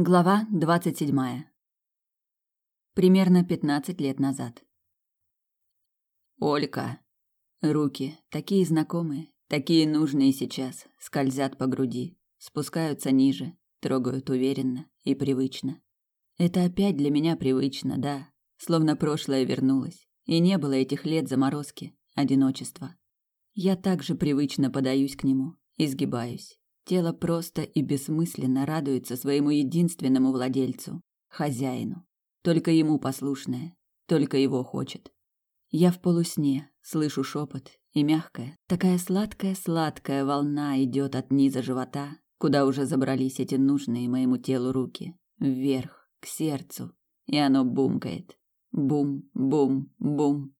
Глава двадцать седьмая. Примерно пятнадцать лет назад. Олька. Руки, такие знакомые, такие нужные сейчас, скользят по груди, спускаются ниже, трогают уверенно и привычно. Это опять для меня привычно, да, словно прошлое вернулось, и не было этих лет заморозки, одиночества. Я также привычно подаюсь к нему, изгибаюсь, Тело просто и бессмысленно радуется своему единственному владельцу, хозяину. Только ему послушное, только его хочет. Я в полусне, слышу шепот, и мягкая, такая сладкая-сладкая волна идет от низа живота, куда уже забрались эти нужные моему телу руки, вверх, к сердцу, и оно бумкает. Бум, бум, бум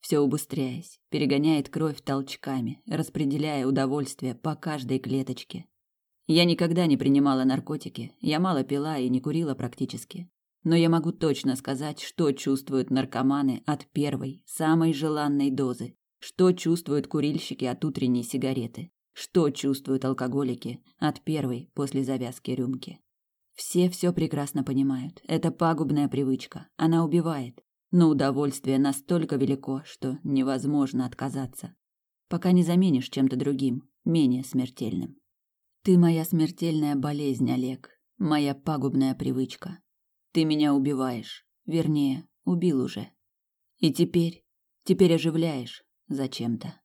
все убыстряясь, перегоняет кровь толчками, распределяя удовольствие по каждой клеточке. Я никогда не принимала наркотики, я мало пила и не курила практически. Но я могу точно сказать, что чувствуют наркоманы от первой, самой желанной дозы, что чувствуют курильщики от утренней сигареты, что чувствуют алкоголики от первой после завязки рюмки. Все все прекрасно понимают. Это пагубная привычка. Она убивает но удовольствие настолько велико, что невозможно отказаться, пока не заменишь чем-то другим, менее смертельным. Ты моя смертельная болезнь, Олег, моя пагубная привычка. Ты меня убиваешь, вернее, убил уже. И теперь, теперь оживляешь зачем-то.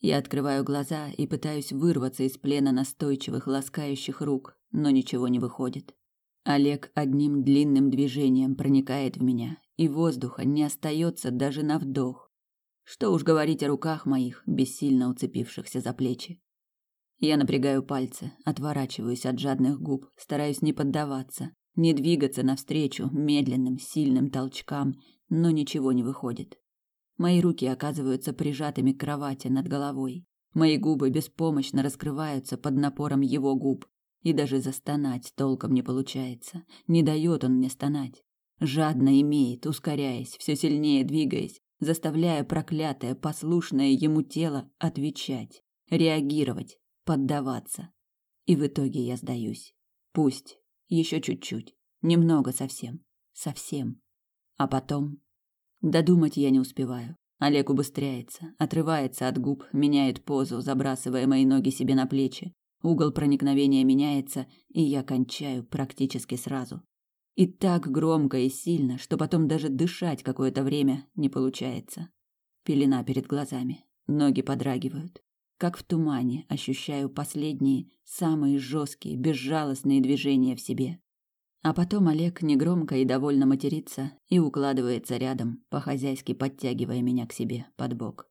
Я открываю глаза и пытаюсь вырваться из плена настойчивых, ласкающих рук, но ничего не выходит. Олег одним длинным движением проникает в меня и воздуха не остается даже на вдох. Что уж говорить о руках моих, бессильно уцепившихся за плечи. Я напрягаю пальцы, отворачиваюсь от жадных губ, стараюсь не поддаваться, не двигаться навстречу медленным, сильным толчкам, но ничего не выходит. Мои руки оказываются прижатыми к кровати над головой. Мои губы беспомощно раскрываются под напором его губ, и даже застонать толком не получается. Не дает он мне стонать. Жадно имеет, ускоряясь, все сильнее двигаясь, заставляя проклятое, послушное ему тело отвечать, реагировать, поддаваться. И в итоге я сдаюсь. Пусть. Еще чуть-чуть. Немного совсем. Совсем. А потом... Додумать я не успеваю. Олег убыстряется, отрывается от губ, меняет позу, забрасывая мои ноги себе на плечи. Угол проникновения меняется, и я кончаю практически сразу. И так громко и сильно, что потом даже дышать какое-то время не получается. Пелена перед глазами, ноги подрагивают. Как в тумане ощущаю последние, самые жесткие, безжалостные движения в себе. А потом Олег негромко и довольно матерится и укладывается рядом, по-хозяйски подтягивая меня к себе под бок.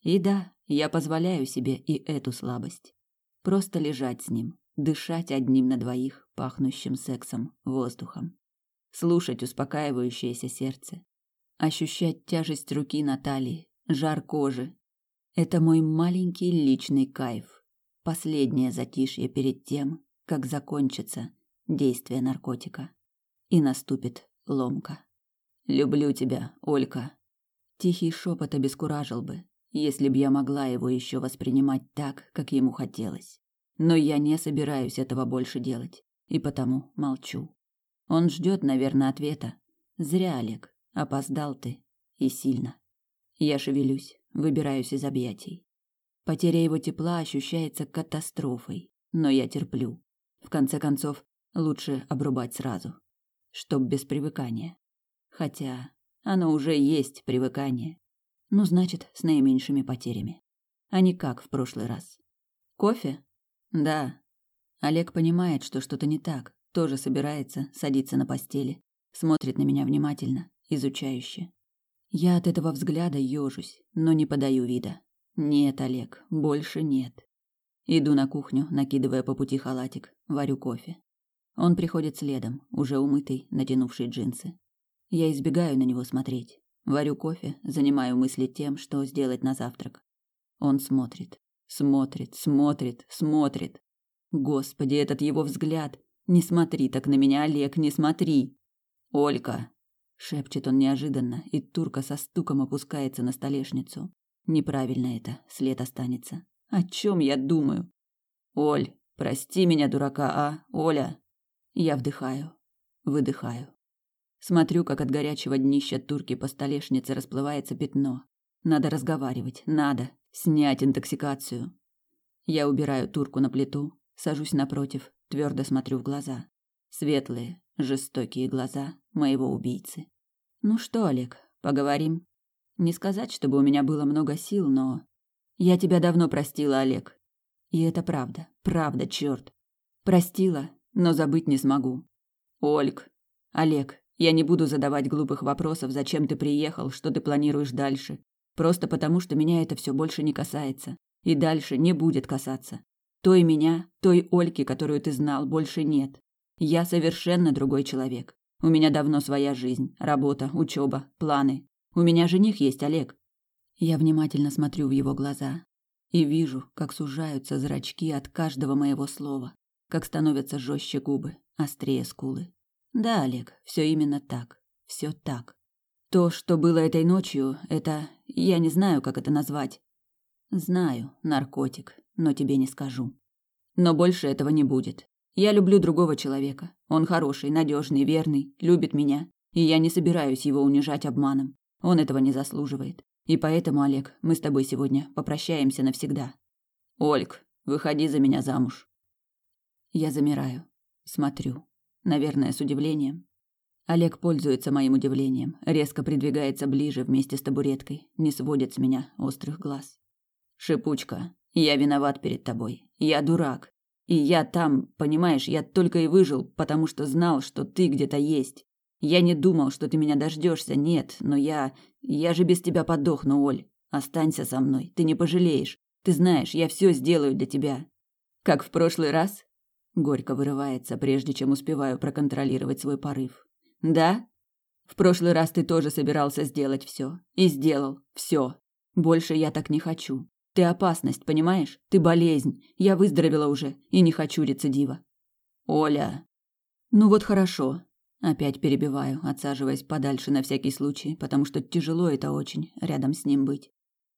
И да, я позволяю себе и эту слабость. Просто лежать с ним, дышать одним на двоих, пахнущим сексом, воздухом слушать успокаивающееся сердце, ощущать тяжесть руки на талии, жар кожи. Это мой маленький личный кайф. Последнее затишье перед тем, как закончится действие наркотика. И наступит ломка. «Люблю тебя, Олька». Тихий шепот обескуражил бы, если б я могла его еще воспринимать так, как ему хотелось. Но я не собираюсь этого больше делать, и потому молчу. Он ждет, наверное, ответа. Зря, Олег. Опоздал ты. И сильно. Я шевелюсь, выбираюсь из объятий. Потеря его тепла ощущается катастрофой, но я терплю. В конце концов, лучше обрубать сразу, чтоб без привыкания. Хотя оно уже есть привыкание. Ну, значит, с наименьшими потерями. А не как в прошлый раз. Кофе? Да. Олег понимает, что что-то не так, тоже собирается, садится на постели, смотрит на меня внимательно, изучающе. Я от этого взгляда ёжусь, но не подаю вида. Нет, Олег, больше нет. Иду на кухню, накидывая по пути халатик, варю кофе. Он приходит следом, уже умытый, натянувший джинсы. Я избегаю на него смотреть. Варю кофе, занимаю мысли тем, что сделать на завтрак. Он смотрит, смотрит, смотрит, смотрит. Господи, этот его взгляд! Не смотри так на меня, Олег, не смотри. Олька, шепчет он неожиданно, и турка со стуком опускается на столешницу. Неправильно это, след останется. О чем я думаю? Оль, прости меня, дурака, а? Оля. Я вдыхаю, выдыхаю. Смотрю, как от горячего днища турки по столешнице расплывается пятно. Надо разговаривать, надо снять интоксикацию. Я убираю турку на плиту, сажусь напротив, твердо смотрю в глаза. Светлые, жестокие глаза моего убийцы. Ну что, Олег, поговорим? Не сказать, чтобы у меня было много сил, но... Я тебя давно простила, Олег. И это правда, правда, черт. Простила, но забыть не смогу. Ольг, Олег, я не буду задавать глупых вопросов, зачем ты приехал, что ты планируешь дальше. Просто потому, что меня это все больше не касается. И дальше не будет касаться. Той меня, той Ольки, которую ты знал, больше нет. Я совершенно другой человек. У меня давно своя жизнь, работа, учеба, планы. У меня жених есть, Олег. Я внимательно смотрю в его глаза и вижу, как сужаются зрачки от каждого моего слова, как становятся жестче губы, острее скулы. Да, Олег, все именно так. Все так. То, что было этой ночью, это... Я не знаю, как это назвать. Знаю, наркотик, но тебе не скажу. Но больше этого не будет. Я люблю другого человека. Он хороший, надежный, верный, любит меня, и я не собираюсь его унижать обманом. Он этого не заслуживает. И поэтому, Олег, мы с тобой сегодня попрощаемся навсегда. Ольг, выходи за меня замуж. Я замираю, смотрю, наверное, с удивлением. Олег пользуется моим удивлением, резко придвигается ближе вместе с табуреткой, не сводит с меня острых глаз. Шипучка, я виноват перед тобой. Я дурак. И я там, понимаешь, я только и выжил, потому что знал, что ты где-то есть. Я не думал, что ты меня дождешься, нет, но я... Я же без тебя подохну, Оль. Останься со мной, ты не пожалеешь. Ты знаешь, я все сделаю для тебя. Как в прошлый раз? Горько вырывается, прежде чем успеваю проконтролировать свой порыв. Да? В прошлый раз ты тоже собирался сделать все. И сделал. Все. Больше я так не хочу. Ты опасность, понимаешь? Ты болезнь. Я выздоровела уже и не хочу рецидива. Оля. Ну вот хорошо. Опять перебиваю, отсаживаясь подальше на всякий случай, потому что тяжело это очень рядом с ним быть.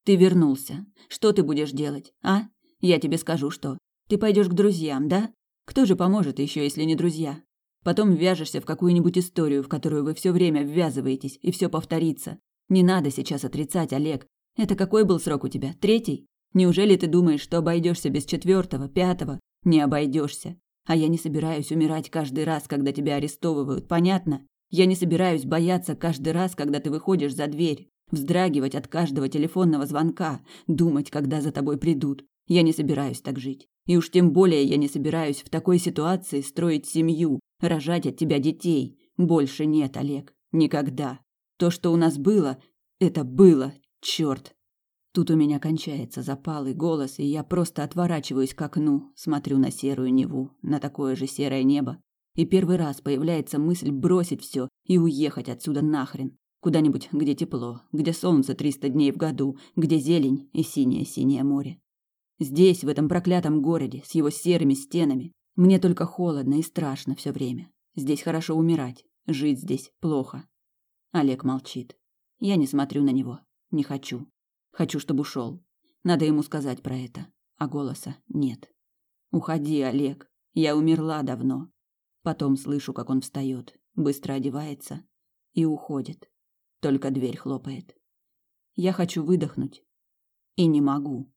Ты вернулся. Что ты будешь делать, а? Я тебе скажу, что. Ты пойдешь к друзьям, да? Кто же поможет еще, если не друзья? Потом вяжешься в какую-нибудь историю, в которую вы все время ввязываетесь, и все повторится. Не надо сейчас отрицать, Олег. Это какой был срок у тебя? Третий? Неужели ты думаешь, что обойдешься без четвертого, пятого? Не обойдешься. А я не собираюсь умирать каждый раз, когда тебя арестовывают, понятно? Я не собираюсь бояться каждый раз, когда ты выходишь за дверь, вздрагивать от каждого телефонного звонка, думать, когда за тобой придут. Я не собираюсь так жить. И уж тем более я не собираюсь в такой ситуации строить семью, рожать от тебя детей. Больше нет, Олег. Никогда. То, что у нас было, это было, Черт! Тут у меня кончается запалый голос, и я просто отворачиваюсь к окну, смотрю на серую Неву, на такое же серое небо. И первый раз появляется мысль бросить все и уехать отсюда нахрен. Куда-нибудь, где тепло, где солнце триста дней в году, где зелень и синее-синее море. Здесь, в этом проклятом городе, с его серыми стенами, мне только холодно и страшно все время. Здесь хорошо умирать, жить здесь плохо. Олег молчит. Я не смотрю на него. Не хочу. Хочу, чтобы ушел. Надо ему сказать про это. А голоса нет. Уходи, Олег. Я умерла давно. Потом слышу, как он встает, быстро одевается и уходит. Только дверь хлопает. Я хочу выдохнуть и не могу.